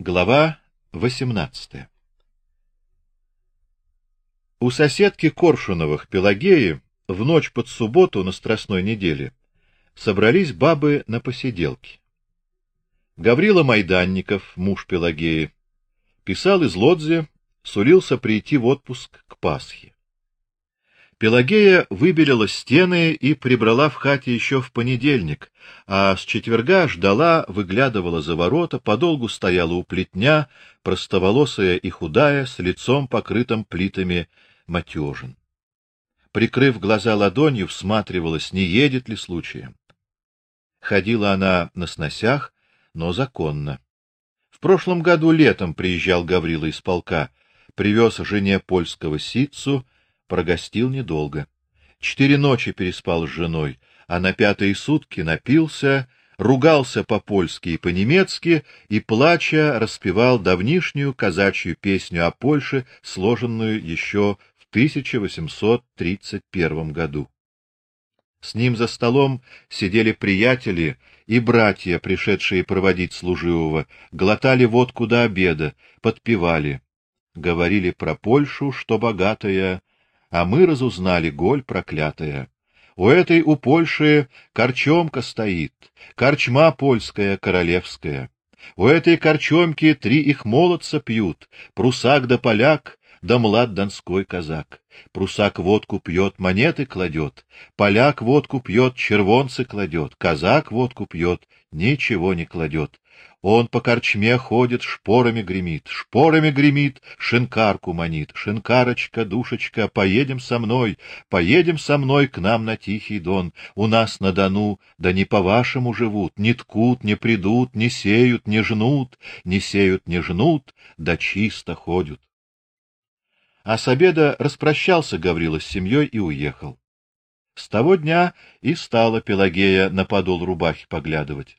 Глава 18. У соседки Коршуновых Пелагеи в ночь под субботу на Страстной неделе собрались бабы на посиделки. Гаврила Майданников, муж Пелагеи, писал из Лодзи, сулился прийти в отпуск к Пасхе. Пелагея выбелила стены и прибрала в хате еще в понедельник, а с четверга ждала, выглядывала за ворота, подолгу стояла у плетня, простоволосая и худая, с лицом покрытым плитами матежин. Прикрыв глаза ладонью, всматривалась, не едет ли случаем. Ходила она на сносях, но законно. В прошлом году летом приезжал Гаврила из полка, привез жене польского ситцу, прогостил недолго. Четыре ночи переспал с женой, а на пятые сутки напился, ругался по-польски и по-немецки и плача распевал давнишнюю казачью песню о Польше, сложенную еще в 1831 году. С ним за столом сидели приятели и братья, пришедшие проводить служивого, глотали водку до обеда, подпевали, говорили про Польшу, что богатая, а мы разузнали голь проклятая. У этой у Польши корчомка стоит, корчма польская королевская. У этой корчомки три их молодца пьют, прусак да поляк, да млад донской казак. Прусак водку пьет, монеты кладет, поляк водку пьет, червонцы кладет, казак водку пьет, ничего не кладет. Он по корчме ходит, шпорами гремит, шпорами гремит, шинкарку манит. Шинкарочка, душечка, поедем со мной, поедем со мной к нам на Тихий Дон. У нас на Дону, да не по-вашему живут, не ткут, не придут, не сеют, не жнут, не сеют, не жнут, да чисто ходят. А с обеда распрощался Гаврила с семьей и уехал. С того дня и стала Пелагея на подол рубахи поглядывать.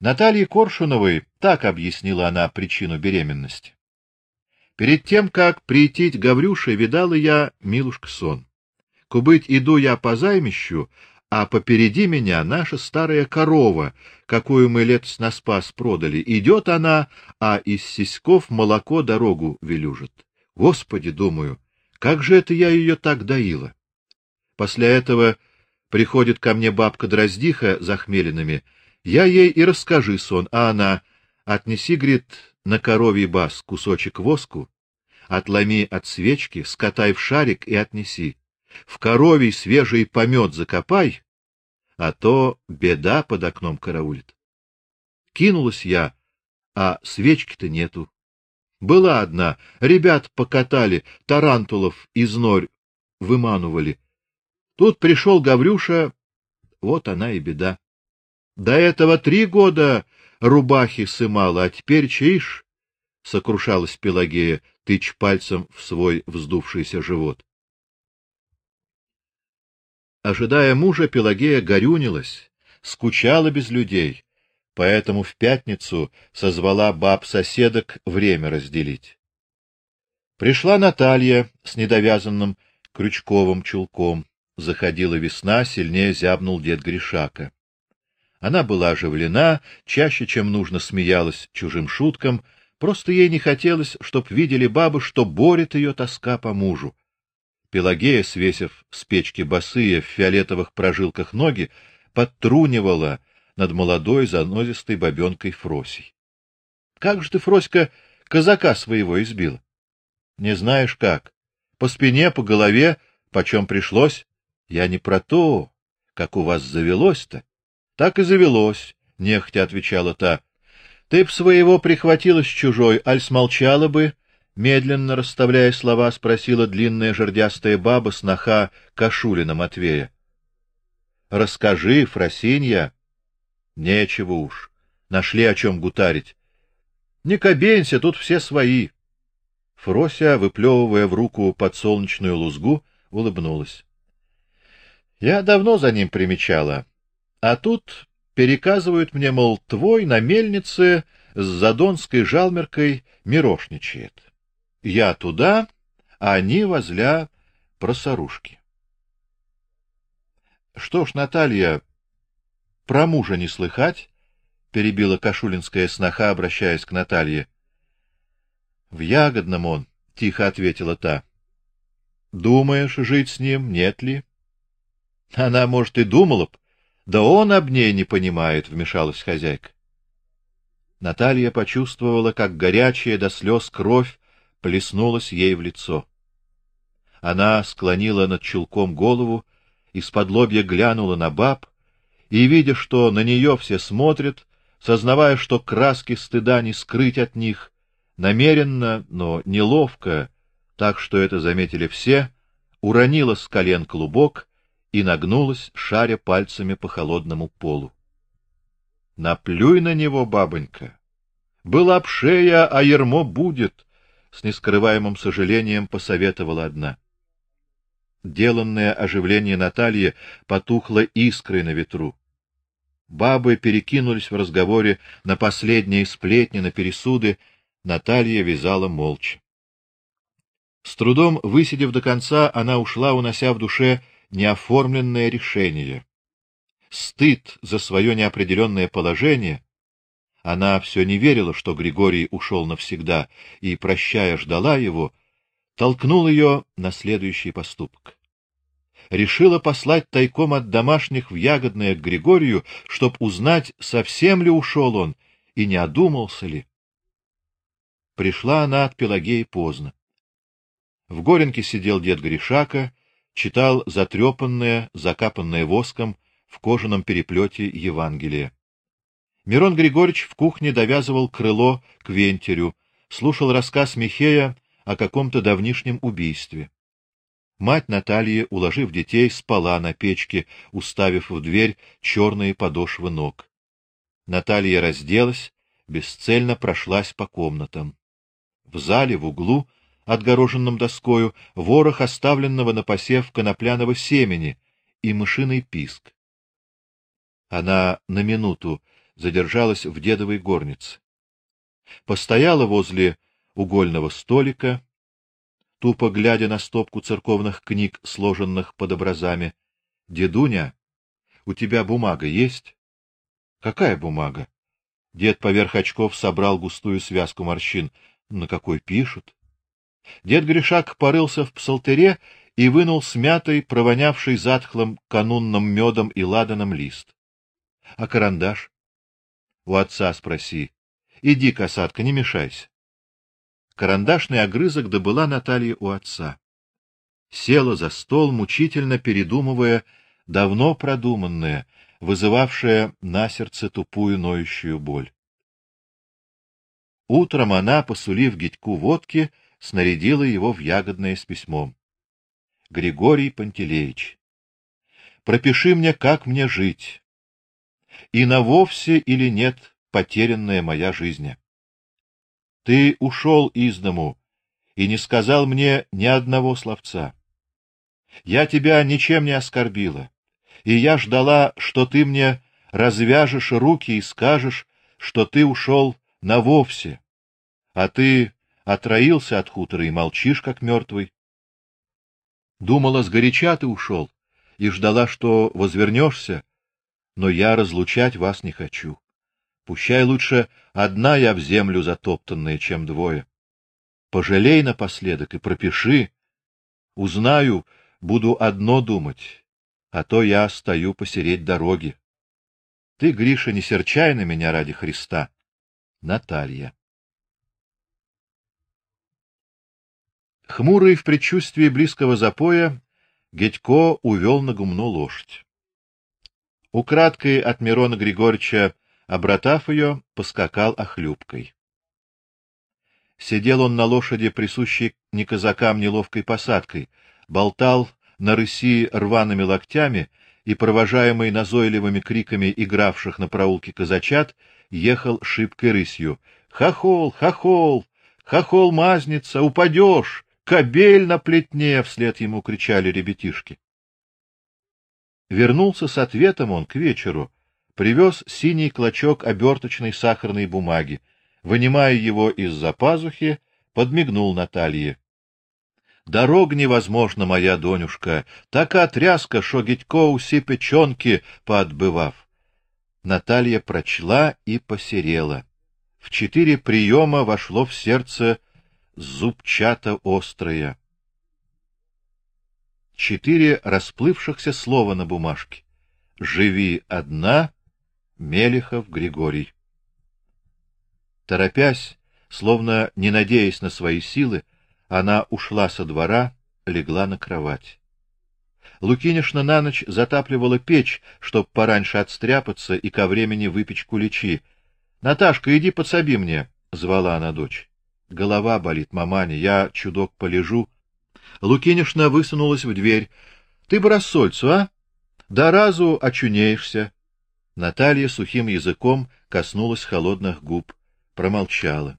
Наталье Коршуновой так объяснила она причину беременности. Перед тем как прийти к Гаврюше, видала я милушка сон. Кубыть иду я по займищу, а попереди меня наша старая корова, какую мы лет на спас продали. Идет она, а из сиськов молоко дорогу велюжит. Господи, думаю, как же это я ее так доила? После этого приходит ко мне бабка Дроздиха за хмелинами. Я ей и расскажи сон, а она: "Отнеси, говорит, на коровий бас кусочек воску, отломи от свечки, скатай в шарик и отнеси. В коровий свежий помет закопай, а то беда под окном караулит". Кинулась я, а свечки-то нету. Была одна, ребят покатали, тарантулов из норь выманывали. Тут пришел Гаврюша, вот она и беда. До этого три года рубахи сымала, а теперь чиш, сокрушалась Пелагея, тыч пальцем в свой вздувшийся живот. Ожидая мужа, Пелагея горюнилась, скучала без людей, поэтому в пятницу созвала баб-соседок время разделить. Пришла Наталья с недовязанным крючковым чулком. Заходила весна, сильнее зябнул дед Гришака. Она была оживлена, чаще, чем нужно, смеялась чужим шуткам, просто ей не хотелось, чтоб видели бабы, что борет ее тоска по мужу. Пелагея, свесив с печки босые в фиолетовых прожилках ноги, подтрунивала над молодой занозистой бабенкой Фросей. Как же ты, Фроська, казака своего избил? Не знаешь как? По спине, по голове, почем пришлось? Я не про то, как у вас завелось-то. Так и завелось, нехотя отвечала та. Ты б своего прихватила с чужой, аль смолчала бы, медленно расставляя слова, спросила длинная жердястая баба сноха Кашулина Матвея. Расскажи, Фросинья, Нечего уж. Нашли о чем гутарить. Не кабенься, тут все свои. Фрося, выплевывая в руку подсолнечную лузгу, улыбнулась. Я давно за ним примечала. А тут переказывают мне, мол, твой на мельнице с задонской жалмеркой мирошничает. Я туда, а они возля просорушки. Что ж, Наталья, про мужа не слыхать? перебила Кашулинская сноха, обращаясь к Наталье. В ягодном он, тихо ответила та. Думаешь жить с ним, нет ли? Она, может, и думала б, да он об ней не понимает, вмешалась хозяйка. Наталья почувствовала, как горячая до слез кровь плеснулась ей в лицо. Она склонила над чулком голову, из-под лобья глянула на баб и, видя, что на нее все смотрят, сознавая, что краски стыда не скрыть от них, намеренно, но неловко, так что это заметили все, уронила с колен клубок и нагнулась, шаря пальцами по холодному полу. Наплюй на него, бабонька. Была б шея, а ермо будет, с нескрываемым сожалением посоветовала одна. Деланное оживление Натальи потухло искрой на ветру. Бабы перекинулись в разговоре на последние сплетни, на пересуды, Наталья вязала молча. С трудом высидев до конца, она ушла, унося в душе неоформленное решение стыд за свое неопределенное положение, она все не верила, что Григорий ушел навсегда, и прощая ждала его, толкнул ее на следующий поступок. Решила послать тайком от домашних в Ягодное к Григорию, чтоб узнать, совсем ли ушел он и не одумался ли. Пришла она от Пелагеи поздно. В Горенке сидел дед Гришака, читал затрепанное, закапанное воском в кожаном переплете Евангелие. Мирон Григорьевич в кухне довязывал крыло к вентерю, слушал рассказ Михея о каком-то давнишнем убийстве. Мать Натальи, уложив детей, спала на печке, уставив в дверь черные подошвы ног. Наталья разделась, бесцельно прошлась по комнатам. В зале в углу, отгороженном доскою, ворох оставленного на посев конопляного семени и мышиный писк. Она на минуту задержалась в дедовой горнице. Постояла возле угольного столика, тупо глядя на стопку церковных книг, сложенных под образами. Дедуня, у тебя бумага есть? Какая бумага? Дед поверх очков собрал густую связку морщин. На какой пишут? Дед Гришак порылся в псалтере и вынул смятый, провонявший затхлым канунным медом и ладаном лист. А карандаш? У отца спроси. Иди, касатка, не мешайся. Карандашный огрызок добыла Наталья у отца. Села за стол, мучительно передумывая давно продуманное, вызывавшее на сердце тупую ноющую боль. Утром она, посулив Гитьку водки, снарядила его в ягодное с письмом. Григорий Пантелеич, пропиши мне, как мне жить и на вовсе или нет потерянная моя жизнь. Ты ушел из дому и не сказал мне ни одного словца. Я тебя ничем не оскорбила, и я ждала, что ты мне развяжешь руки и скажешь, что ты ушел на вовсе, а ты отроился от хутора и молчишь как мертвый. Думала, сгоряча ты ушел и ждала, что возвернешься, но я разлучать вас не хочу. Пущай лучше одна я в землю затоптанная, чем двое. Пожалей напоследок и пропиши. Узнаю, буду одно думать, а то я стою посереть дороги. Ты, Гриша, не серчай на меня ради Христа. Наталья. Хмурый в предчувствии близкого запоя, Гедько увел на гумно лошадь. Украдкой от Мирона Григорьевича, обратав ее, поскакал охлюбкой. Сидел он на лошади, присущей не казакам неловкой посадкой, болтал на рыси рваными локтями и, провожаемый назойливыми криками игравших на проулке казачат, ехал шибкой рысью. «Хохол! Хохол! Хохол, мазница! Упадешь! Кобель на плетне!» — вслед ему кричали ребятишки. Вернулся с ответом он к вечеру, привез синий клочок оберточной сахарной бумаги, вынимая его из-за пазухи, подмигнул Наталье. Дорог невозможно, моя донюшка, така тряска, шо гитько уси печонки поотбывав. Наталья прочла и посерела. В четыре приема вошло в сердце зубчато острое. Четыре расплывшихся слова на бумажке. Живи одна, Мелехов Григорий. Торопясь, словно не надеясь на свои силы, она ушла со двора, легла на кровать. Лукинишна на ночь затапливала печь, чтоб пораньше отстряпаться и ко времени выпечь куличи. Наташка, иди подсоби мне, звала она дочь. Голова болит, маманя, я чудок полежу. Лукинишна высунулась в дверь. Ты бы рассольцу, а? Да разу очунеешься. Наталья сухим языком коснулась холодных губ, промолчала.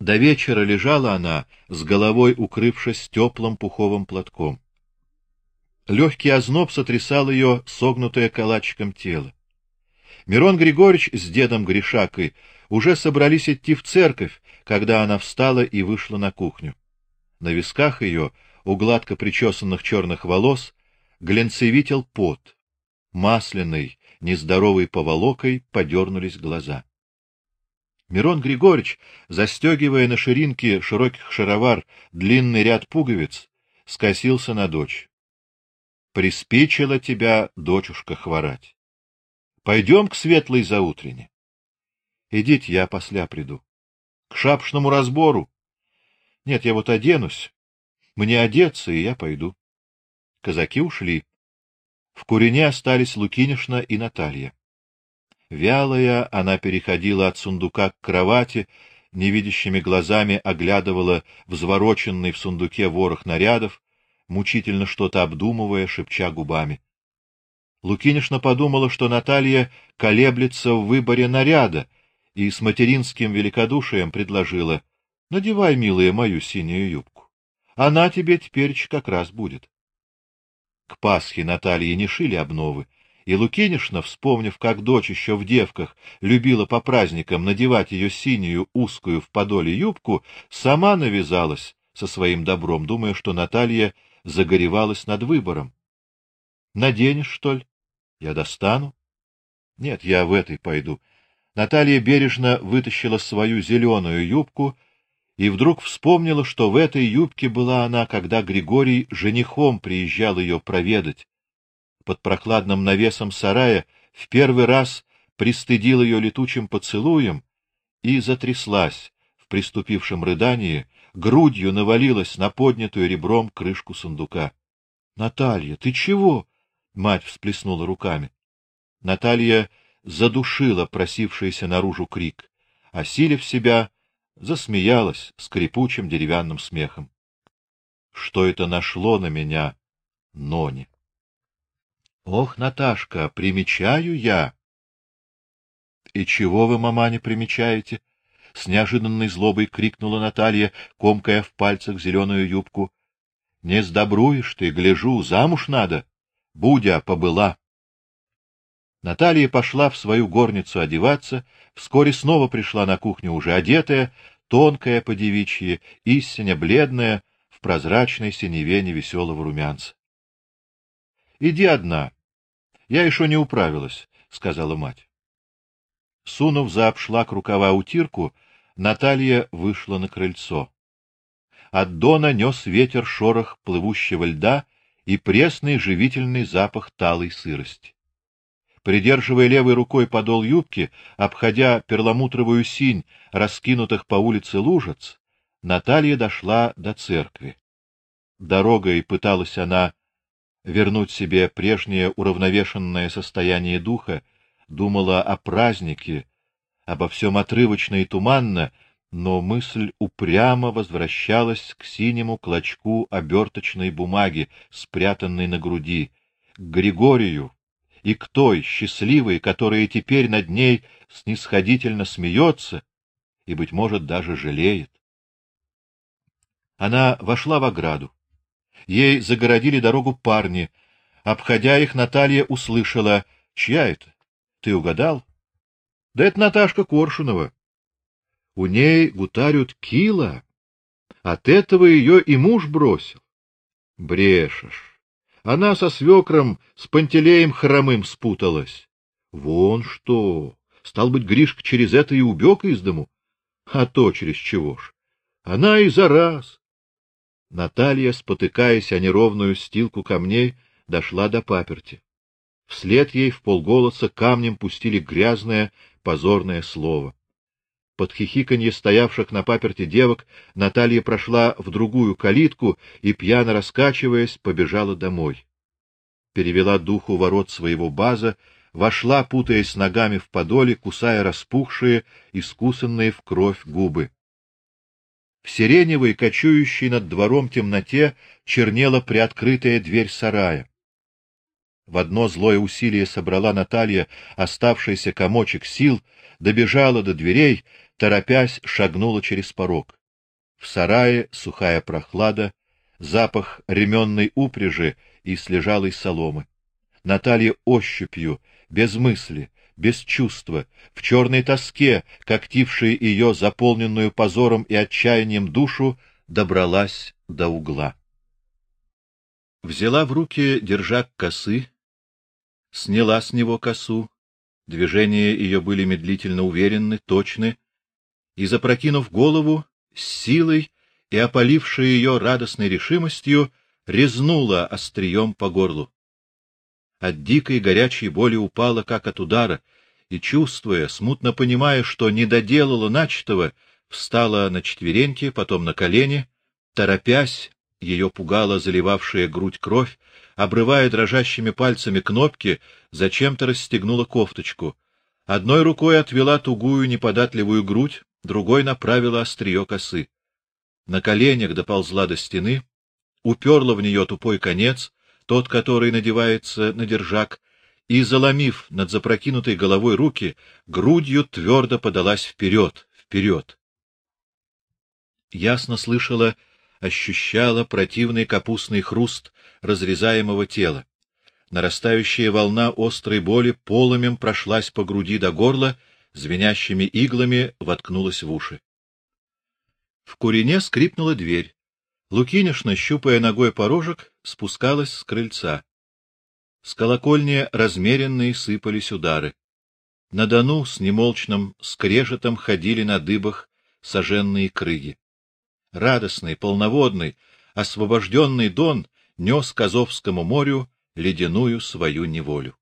До вечера лежала она, с головой укрывшись теплым пуховым платком. Легкий озноб сотрясал ее согнутое калачиком тело. Мирон Григорьевич с дедом Гришакой уже собрались идти в церковь, когда она встала и вышла на кухню. На висках ее, у гладко причесанных черных волос, глянцевител пот. Масляной, нездоровой поволокой подернулись глаза. Мирон Григорьевич, застегивая на ширинке широких шаровар длинный ряд пуговиц, скосился на дочь. Приспичило тебя, дочушка, хворать. Пойдем к светлой заутрене. Идите, я после приду. К шапшному разбору. Нет, я вот оденусь. Мне одеться, и я пойду. Казаки ушли. В Курине остались Лукинишна и Наталья. Вялая, она переходила от сундука к кровати, невидящими глазами оглядывала взвороченный в сундуке ворох нарядов, мучительно что-то обдумывая, шепча губами. Лукинишна подумала, что Наталья колеблется в выборе наряда, и с материнским великодушием предложила: "Надевай, милая, мою синюю юбку. Она тебе теперь как раз будет". К Пасхе Наталье не шили обновы, и Лукинишна, вспомнив, как дочь еще в девках любила по праздникам надевать ее синюю узкую в подоле юбку, сама навязалась со своим добром, думая, что Наталья загоревалась над выбором. Наденешь, что ли? Я достану. Нет, я в этой пойду. Наталья бережно вытащила свою зеленую юбку и вдруг вспомнила, что в этой юбке была она, когда Григорий женихом приезжал ее проведать. Под прохладным навесом сарая в первый раз пристыдил ее летучим поцелуем и затряслась в приступившем рыдании, грудью навалилась на поднятую ребром крышку сундука. Наталья, ты чего? Мать всплеснула руками. Наталья задушила просившийся наружу крик, осилив себя, засмеялась скрипучим деревянным смехом. Что это нашло на меня, Нони? Ох, Наташка, примечаю я. И чего вы, мама, не примечаете? с неожиданной злобой крикнула Наталья, комкая в пальцах зеленую юбку. Не сдобруешь ты, гляжу, замуж надо. Будя побыла. Наталья пошла в свою горницу одеваться, вскоре снова пришла на кухню уже одетая, тонкая по девичьи, истинно бледная, в прозрачной синеве невеселого румянца. Иди одна. Я еще не управилась, сказала мать. Сунув за обшлаг рукава утирку, Наталья вышла на крыльцо. От дона нес ветер шорох плывущего льда и пресный живительный запах талой сырости. Придерживая левой рукой подол юбки, обходя перламутровую синь раскинутых по улице лужиц, Наталья дошла до церкви. Дорогой пыталась она вернуть себе прежнее уравновешенное состояние духа, думала о празднике, обо всем отрывочно и туманно, но мысль упрямо возвращалась к синему клочку оберточной бумаги, спрятанной на груди, к Григорию и к той счастливой, которая теперь над ней снисходительно смеется и быть может даже жалеет. Она вошла в ограду. Ей загородили дорогу парни. Обходя их, Наталья услышала: "Чья это? Ты угадал? Да это Наташка Коршунова. У ней гутарют кила. От этого ее и муж бросил. Брешешь. Она со свекром с Пантелеем хромым спуталась. Вон что! Стал быть, Гришка через это и убег из дому. А то через чего ж? Она и за раз. Наталья, спотыкаясь о неровную стилку камней, дошла до паперти. Вслед ей в полголоса камнем пустили грязное, позорное слово. Под хихиканье стоявших на паперти девок Наталья прошла в другую калитку и пьяно раскачиваясь побежала домой. Перевела дух у ворот своего база, вошла, путаясь ногами в подоле, кусая распухшие, искусанные в кровь губы. В сиреневой, кочующей над двором темноте, чернела приоткрытая дверь сарая. В одно злое усилие собрала Наталья оставшийся комочек сил, добежала до дверей, торопясь, шагнула через порог. В сарае сухая прохлада, запах ременной упряжи и слежалой соломы. Наталья ощупью, без мысли, без чувства, в черной тоске, когтившей ее заполненную позором и отчаянием душу, добралась до угла. Взяла в руки держак косы, сняла с него косу, движения ее были медлительно уверенны, точны, и, запрокинув голову, с силой и опалившей ее радостной решимостью, резнула острием по горлу. От дикой горячей боли упала, как от удара, и, чувствуя, смутно понимая, что не доделала начатого, встала на четвереньки, потом на колени, торопясь, ее пугала заливавшая грудь кровь, обрывая дрожащими пальцами кнопки, зачем-то расстегнула кофточку. Одной рукой отвела тугую неподатливую грудь, другой направила острие косы. На коленях доползла до стены, уперла в нее тупой конец, тот, который надевается на держак, и, заломив над запрокинутой головой руки, грудью твердо подалась вперед, вперед. Ясно слышала, ощущала противный капустный хруст разрезаемого тела. Нарастающая волна острой боли полымем прошлась по груди до горла, звенящими иглами воткнулась в уши. В курине скрипнула дверь. Лукинишна, щупая ногой порожек, спускалась с крыльца. С колокольни размеренные сыпались удары. На дону с немолчным скрежетом ходили на дыбах соженные крыги. Радостный, полноводный, освобожденный Дон нес к Азовскому морю ледяную свою неволю.